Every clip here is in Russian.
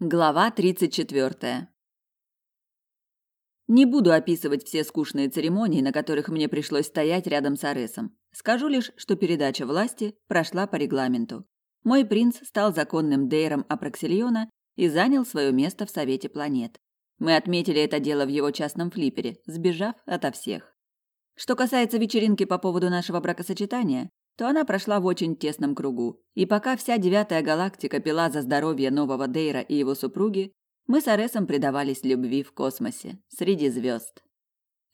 Глава 34. Не буду описывать все скучные церемонии, на которых мне пришлось стоять рядом с Аресом. Скажу лишь, что передача власти прошла по регламенту. Мой принц стал законным дейром Апроксильона и занял свое место в Совете планет. Мы отметили это дело в его частном флипере, сбежав ото всех. Что касается вечеринки по поводу нашего бракосочетания, то она прошла в очень тесном кругу. И пока вся девятая галактика пила за здоровье нового Дейра и его супруги, мы с Аресом предавались любви в космосе, среди звезд.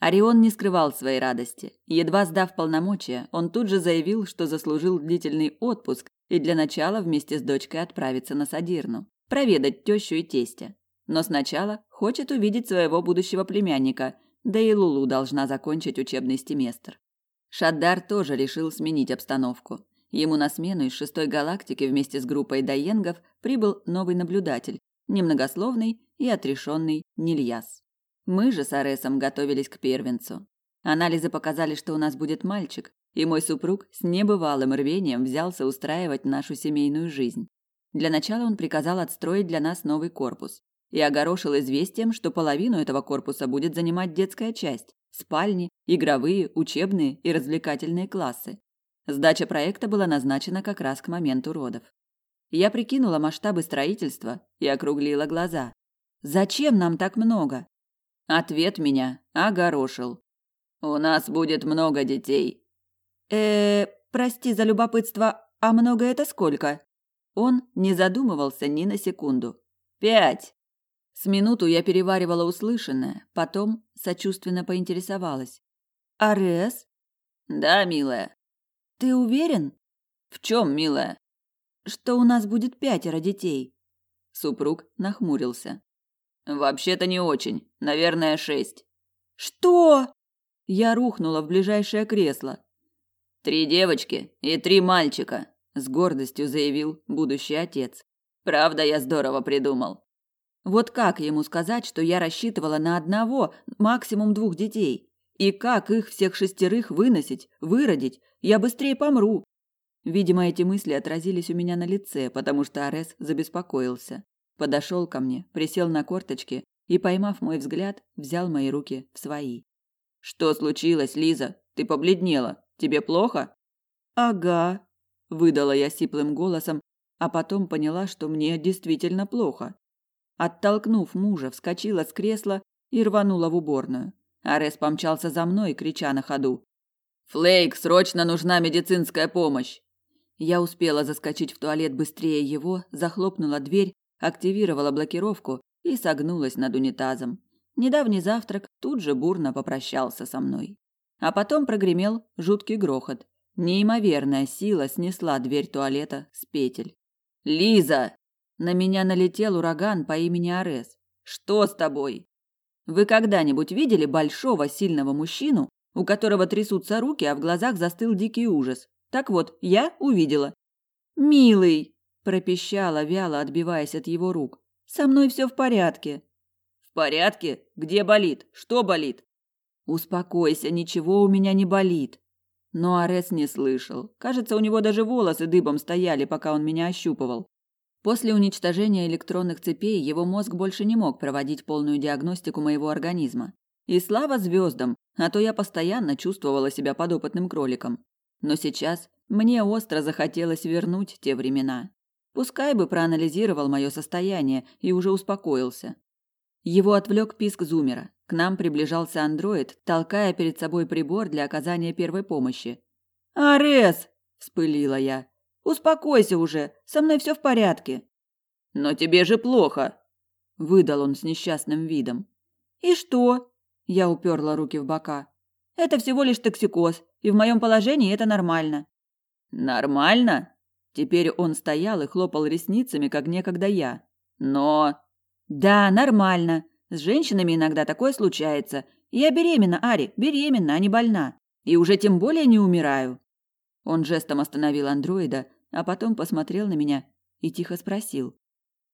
Орион не скрывал своей радости. Едва сдав полномочия, он тут же заявил, что заслужил длительный отпуск и для начала вместе с дочкой отправиться на Садирну, проведать тещу и тестя. Но сначала хочет увидеть своего будущего племянника, да и Лулу должна закончить учебный семестр. Шаддар тоже решил сменить обстановку. Ему на смену из шестой галактики вместе с группой Дайенгов прибыл новый наблюдатель, немногословный и отрешенный Нильяс. Мы же с Аресом готовились к первенцу. Анализы показали, что у нас будет мальчик, и мой супруг с небывалым рвением взялся устраивать нашу семейную жизнь. Для начала он приказал отстроить для нас новый корпус и огорошил известием, что половину этого корпуса будет занимать детская часть, спальни, игровые, учебные и развлекательные классы. Сдача проекта была назначена как раз к моменту родов. Я прикинула масштабы строительства и округлила глаза. Зачем нам так много? Ответ меня огорошил. У нас будет много детей. Э, прости за любопытство, а много это сколько? Он не задумывался ни на секунду. Пять. С минуту я переваривала услышанное, потом сочувственно поинтересовалась. «Арес?» «Да, милая». «Ты уверен?» «В чем, милая?» «Что у нас будет пятеро детей?» Супруг нахмурился. «Вообще-то не очень. Наверное, шесть». «Что?» Я рухнула в ближайшее кресло. «Три девочки и три мальчика», – с гордостью заявил будущий отец. «Правда, я здорово придумал. Вот как ему сказать, что я рассчитывала на одного, максимум двух детей? И как их всех шестерых выносить, выродить? Я быстрее помру. Видимо, эти мысли отразились у меня на лице, потому что Арес забеспокоился. Подошел ко мне, присел на корточки и, поймав мой взгляд, взял мои руки в свои. Что случилось, Лиза? Ты побледнела. Тебе плохо? Ага, выдала я сиплым голосом, а потом поняла, что мне действительно плохо. Оттолкнув мужа, вскочила с кресла и рванула в уборную. Арес помчался за мной, крича на ходу: "Флейк, срочно нужна медицинская помощь!" Я успела заскочить в туалет быстрее его, захлопнула дверь, активировала блокировку и согнулась над унитазом. Недавний завтрак тут же бурно попрощался со мной. А потом прогремел жуткий грохот. Неимоверная сила снесла дверь туалета с петель. «Лиза!» На меня налетел ураган по имени Арес. Что с тобой? Вы когда-нибудь видели большого сильного мужчину, у которого трясутся руки, а в глазах застыл дикий ужас? Так вот, я увидела. Милый, пропищала вяло, отбиваясь от его рук. Со мной все в порядке. В порядке? Где болит? Что болит? Успокойся, ничего у меня не болит. Но Арес не слышал. Кажется, у него даже волосы дыбом стояли, пока он меня ощупывал. После уничтожения электронных цепей его мозг больше не мог проводить полную диагностику моего организма. И слава звездам, а то я постоянно чувствовала себя подопытным кроликом. Но сейчас мне остро захотелось вернуть те времена. Пускай бы проанализировал мое состояние и уже успокоился. Его отвлек писк зумера. К нам приближался андроид, толкая перед собой прибор для оказания первой помощи. «Арес!» – вспылила я. Успокойся уже, со мной все в порядке. Но тебе же плохо, выдал он с несчастным видом. И что? Я уперла руки в бока. Это всего лишь токсикоз, и в моем положении это нормально. Нормально? Теперь он стоял и хлопал ресницами, как некогда я. Но Да, нормально. С женщинами иногда такое случается. Я беременна, Ари, беременна, а не больна. И уже тем более не умираю. Он жестом остановил андроида, а потом посмотрел на меня и тихо спросил: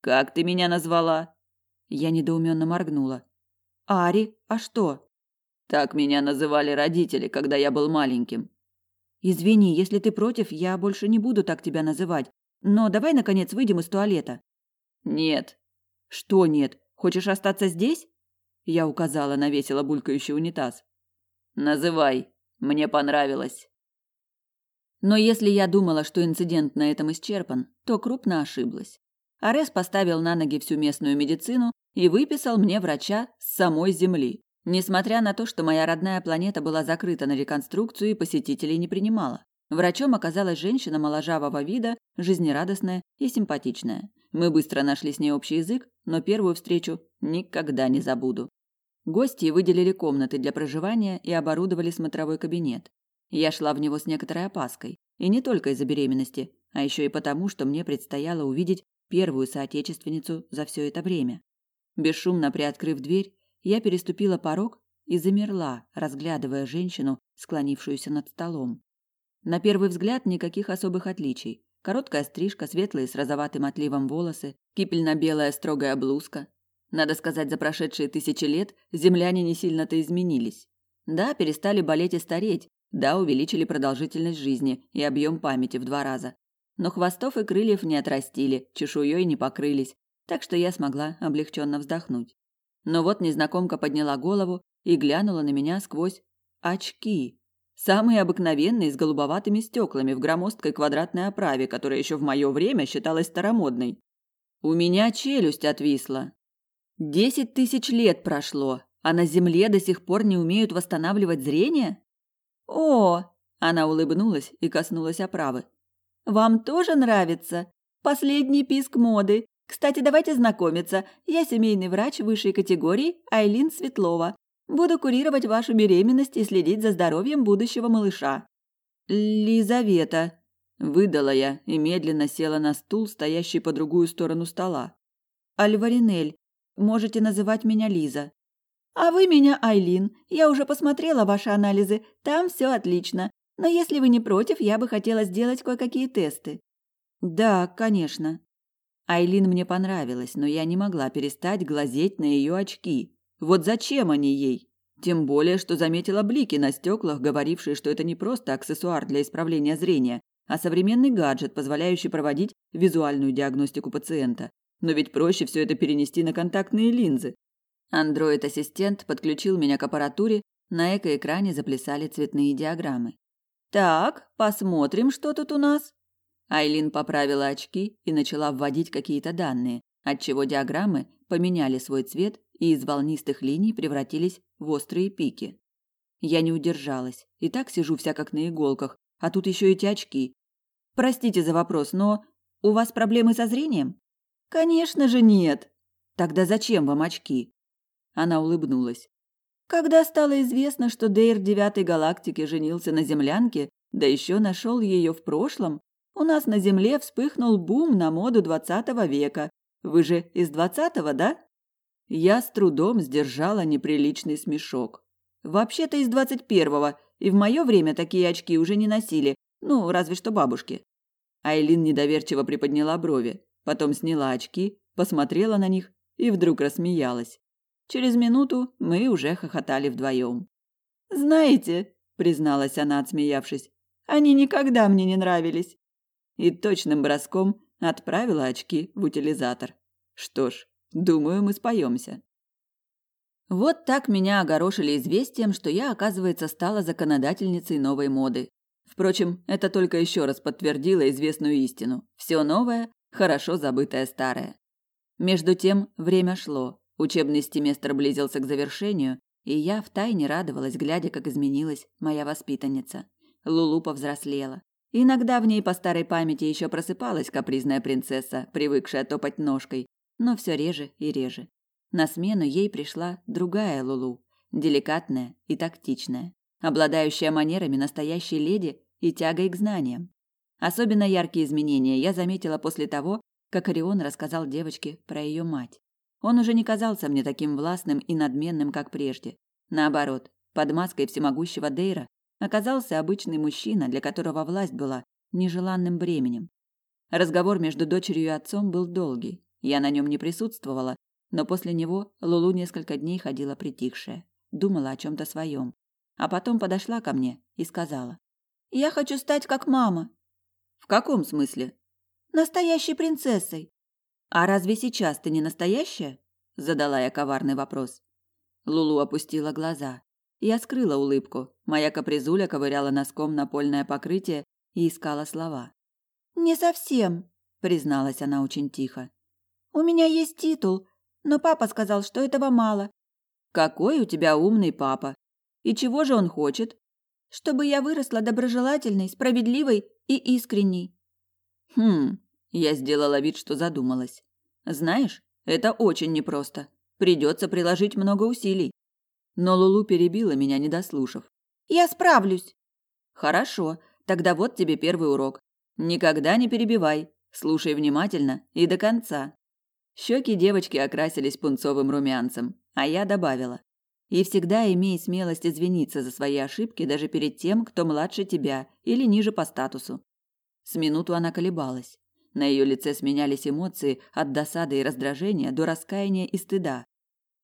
"Как ты меня назвала?" Я недоуменно моргнула. "Ари, а что?" "Так меня называли родители, когда я был маленьким." "Извини, если ты против, я больше не буду так тебя называть. Но давай наконец выйдем из туалета." "Нет." Что нет? Хочешь остаться здесь? Я указала на весело булькающий унитаз. Называй. Мне понравилось. Но если я думала, что инцидент на этом исчерпан, то крупно ошиблась. Арес поставил на ноги всю местную медицину и выписал мне врача с самой Земли. Несмотря на то, что моя родная планета была закрыта на реконструкцию и посетителей не принимала. Врачом оказалась женщина моложавого вида, жизнерадостная и симпатичная. Мы быстро нашли с ней общий язык, но первую встречу никогда не забуду. Гости выделили комнаты для проживания и оборудовали смотровой кабинет. Я шла в него с некоторой опаской, и не только из-за беременности, а еще и потому, что мне предстояло увидеть первую соотечественницу за все это время. Бесшумно приоткрыв дверь, я переступила порог и замерла, разглядывая женщину, склонившуюся над столом. На первый взгляд никаких особых отличий. Короткая стрижка, светлые с розоватым отливом волосы, кипельно-белая строгая блузка. Надо сказать, за прошедшие тысячи лет земляне не сильно-то изменились. Да, перестали болеть и стареть, да, увеличили продолжительность жизни и объем памяти в два раза. Но хвостов и крыльев не отрастили, чешуей не покрылись, так что я смогла облегченно вздохнуть. Но вот незнакомка подняла голову и глянула на меня сквозь очки. Самые обыкновенные с голубоватыми стеклами в громоздкой квадратной оправе, которая еще в мое время считалась старомодной. У меня челюсть отвисла. Десять тысяч лет прошло, а на Земле до сих пор не умеют восстанавливать зрение? О, она улыбнулась и коснулась оправы. Вам тоже нравится? Последний писк моды. Кстати, давайте знакомиться. Я семейный врач высшей категории Айлин Светлова. Буду курировать вашу беременность и следить за здоровьем будущего малыша. Лизавета, выдала я и медленно села на стул, стоящий по другую сторону стола. Альваринель, можете называть меня Лиза. А вы меня Айлин. Я уже посмотрела ваши анализы. Там все отлично. Но если вы не против, я бы хотела сделать кое-какие тесты. Да, конечно. Айлин мне понравилась, но я не могла перестать глазеть на ее очки. Вот зачем они ей? Тем более, что заметила блики на стеклах, говорившие, что это не просто аксессуар для исправления зрения, а современный гаджет, позволяющий проводить визуальную диагностику пациента. Но ведь проще все это перенести на контактные линзы. Андроид-ассистент подключил меня к аппаратуре, на экоэкране заплясали цветные диаграммы. «Так, посмотрим, что тут у нас». Айлин поправила очки и начала вводить какие-то данные, отчего диаграммы поменяли свой цвет и из волнистых линий превратились в острые пики. Я не удержалась. И так сижу вся как на иголках, а тут еще эти очки. Простите за вопрос, но у вас проблемы со зрением? Конечно же нет. Тогда зачем вам очки? Она улыбнулась. Когда стало известно, что Дейр девятой галактики женился на землянке, да еще нашел ее в прошлом, у нас на Земле вспыхнул бум на моду двадцатого века. Вы же из двадцатого, да? Я с трудом сдержала неприличный смешок. Вообще-то из двадцать первого, и в мое время такие очки уже не носили, ну, разве что бабушки. Айлин недоверчиво приподняла брови, потом сняла очки, посмотрела на них и вдруг рассмеялась. Через минуту мы уже хохотали вдвоем. «Знаете», — призналась она, отсмеявшись, — «они никогда мне не нравились». И точным броском отправила очки в утилизатор. Что ж, думаю, мы споемся. Вот так меня огорошили известием, что я, оказывается, стала законодательницей новой моды. Впрочем, это только еще раз подтвердило известную истину. Все новое – хорошо забытое старое. Между тем время шло. Учебный семестр близился к завершению, и я втайне радовалась, глядя, как изменилась моя воспитанница. Лулу повзрослела. Иногда в ней по старой памяти еще просыпалась капризная принцесса, привыкшая топать ножкой, но все реже и реже. На смену ей пришла другая Лулу, деликатная и тактичная, обладающая манерами настоящей леди и тягой к знаниям. Особенно яркие изменения я заметила после того, как Орион рассказал девочке про ее мать. Он уже не казался мне таким властным и надменным, как прежде. Наоборот, под маской всемогущего Дейра оказался обычный мужчина, для которого власть была нежеланным бременем. Разговор между дочерью и отцом был долгий. Я на нем не присутствовала, но после него Лулу несколько дней ходила притихшая, думала о чем-то своем. А потом подошла ко мне и сказала. «Я хочу стать как мама». «В каком смысле?» «Настоящей принцессой. А разве сейчас ты не настоящая? задала я коварный вопрос. Лулу опустила глаза. Я скрыла улыбку. Моя капризуля ковыряла носком напольное покрытие и искала слова. Не совсем, призналась она очень тихо. У меня есть титул, но папа сказал, что этого мало. Какой у тебя умный папа. И чего же он хочет? Чтобы я выросла доброжелательной, справедливой и искренней. Хм, я сделала вид, что задумалась. Знаешь, это очень непросто. Придется приложить много усилий. Но Лулу перебила меня, не дослушав. Я справлюсь. Хорошо, тогда вот тебе первый урок. Никогда не перебивай, слушай внимательно и до конца. Щеки девочки окрасились пунцовым румянцем, а я добавила: и всегда имей смелость извиниться за свои ошибки даже перед тем, кто младше тебя или ниже по статусу. С минуту она колебалась. На ее лице сменялись эмоции от досады и раздражения до раскаяния и стыда.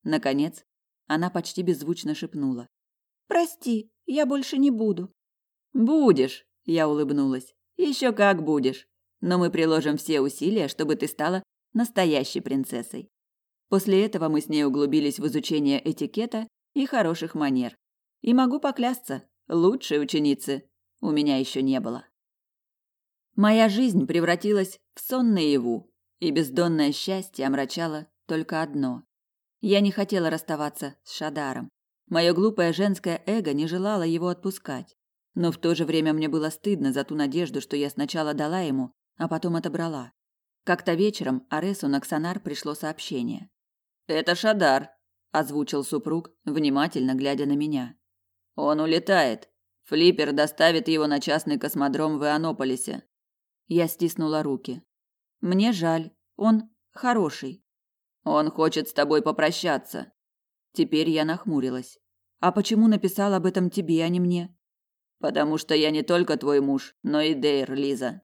Наконец, она почти беззвучно шепнула: "Прости, я больше не буду". "Будешь", я улыбнулась. Еще как будешь. Но мы приложим все усилия, чтобы ты стала настоящей принцессой. После этого мы с ней углубились в изучение этикета и хороших манер. И могу поклясться, лучшей ученицы у меня еще не было. Моя жизнь превратилась в сон наяву, и бездонное счастье омрачало только одно. Я не хотела расставаться с Шадаром. Мое глупое женское эго не желало его отпускать. Но в то же время мне было стыдно за ту надежду, что я сначала дала ему, а потом отобрала. Как-то вечером Аресу на Ксанар пришло сообщение. «Это Шадар», – озвучил супруг, внимательно глядя на меня. «Он улетает. Флиппер доставит его на частный космодром в Ионополисе. Я стиснула руки. Мне жаль, он хороший. Он хочет с тобой попрощаться. Теперь я нахмурилась. А почему написал об этом тебе, а не мне? Потому что я не только твой муж, но и Дейр, Лиза.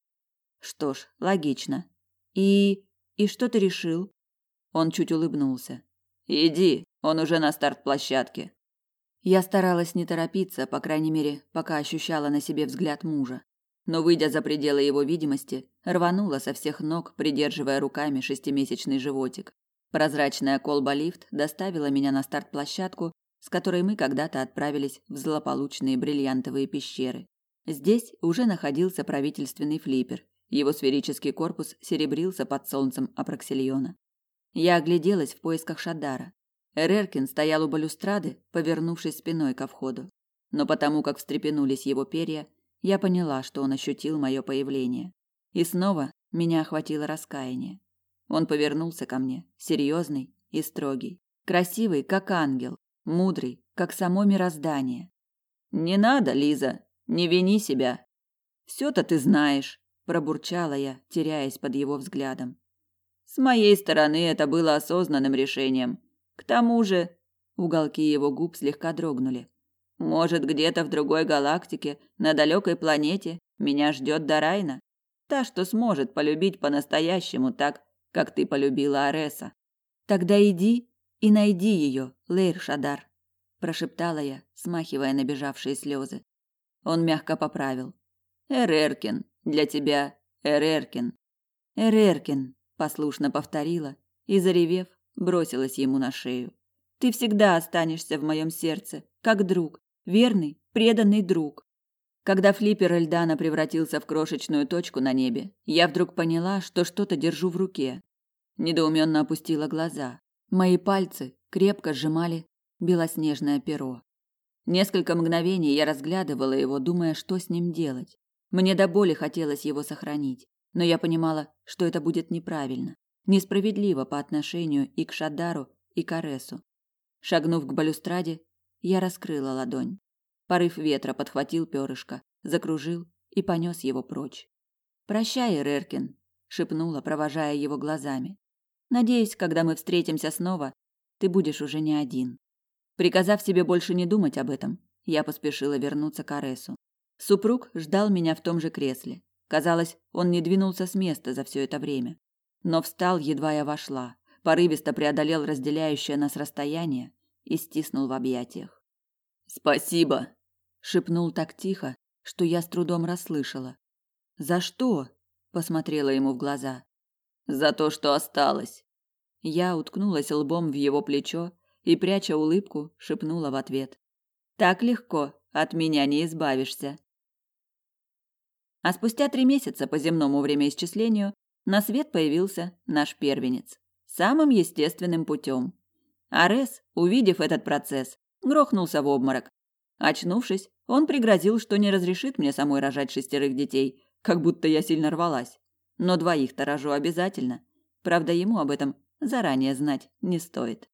Что ж, логично. И и что ты решил? Он чуть улыбнулся. Иди, он уже на старт-площадке. Я старалась не торопиться, по крайней мере, пока ощущала на себе взгляд мужа но, выйдя за пределы его видимости, рванула со всех ног, придерживая руками шестимесячный животик. Прозрачная колба-лифт доставила меня на старт-площадку, с которой мы когда-то отправились в злополучные бриллиантовые пещеры. Здесь уже находился правительственный флиппер. Его сферический корпус серебрился под солнцем Апроксильона. Я огляделась в поисках Шадара. Эреркин стоял у балюстрады, повернувшись спиной ко входу. Но потому как встрепенулись его перья, я поняла, что он ощутил мое появление. И снова меня охватило раскаяние. Он повернулся ко мне, серьезный и строгий, красивый, как ангел, мудрый, как само мироздание. Не надо, Лиза, не вини себя. Все-то ты знаешь, пробурчала я, теряясь под его взглядом. С моей стороны это было осознанным решением. К тому же, уголки его губ слегка дрогнули. Может, где-то в другой галактике, на далекой планете, меня ждет Дарайна, та, что сможет полюбить по-настоящему так, как ты полюбила Ареса. Тогда иди и найди ее, Лейр Шадар, прошептала я, смахивая набежавшие слезы. Он мягко поправил. Эреркин, для тебя Эреркин. Эреркин, послушно повторила и заревев, бросилась ему на шею. Ты всегда останешься в моем сердце, как друг, верный, преданный друг. Когда флиппер Эльдана превратился в крошечную точку на небе, я вдруг поняла, что что-то держу в руке. Недоуменно опустила глаза. Мои пальцы крепко сжимали белоснежное перо. Несколько мгновений я разглядывала его, думая, что с ним делать. Мне до боли хотелось его сохранить, но я понимала, что это будет неправильно, несправедливо по отношению и к Шадару, и к Аресу. Шагнув к балюстраде, я раскрыла ладонь. Порыв ветра подхватил перышко, закружил и понес его прочь. «Прощай, Реркин», — шепнула, провожая его глазами. «Надеюсь, когда мы встретимся снова, ты будешь уже не один». Приказав себе больше не думать об этом, я поспешила вернуться к Аресу. Супруг ждал меня в том же кресле. Казалось, он не двинулся с места за все это время. Но встал, едва я вошла, порывисто преодолел разделяющее нас расстояние и стиснул в объятиях. «Спасибо!» – шепнул так тихо, что я с трудом расслышала. «За что?» – посмотрела ему в глаза. За то, что осталось. Я уткнулась лбом в его плечо и, пряча улыбку, шепнула в ответ. Так легко от меня не избавишься. А спустя три месяца по земному времяисчислению на свет появился наш первенец. Самым естественным путем. Арес, увидев этот процесс, грохнулся в обморок. Очнувшись, он пригрозил, что не разрешит мне самой рожать шестерых детей, как будто я сильно рвалась. Но двоих-то рожу обязательно. Правда, ему об этом заранее знать не стоит.